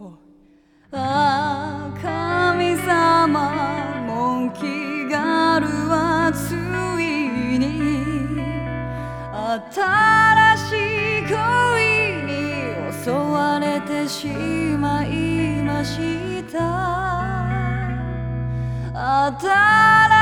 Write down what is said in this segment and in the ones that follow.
ああ神様も気キガルはついに新しい恋に襲われてしまいました。新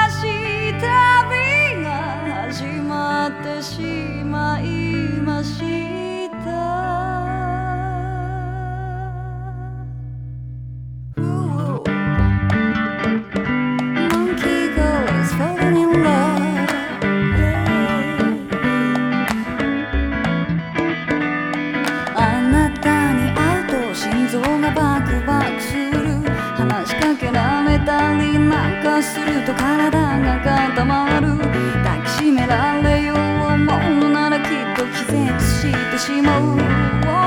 すると体が固まる。抱きしめられようものならきっと気絶してしまう。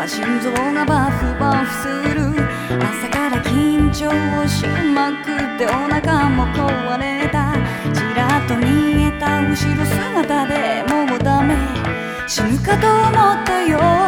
は心臓がバフバフする。朝から緊張しまくってお腹も壊れた。ちらっと見えた後ろ姿でもうダメ。死ぬかと思ったよ。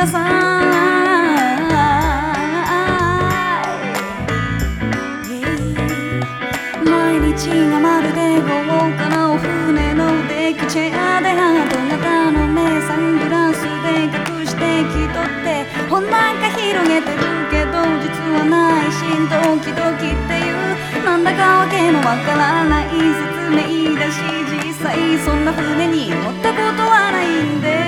ださい。毎日がまるで豪華なお船のデッキチェアでハート型の目サングラスで隠して気取ってほんなんか広げてるけど実は内心ドキドキっていうなんだかわけのわからない説明だし実際そんな船に乗ったことはないんで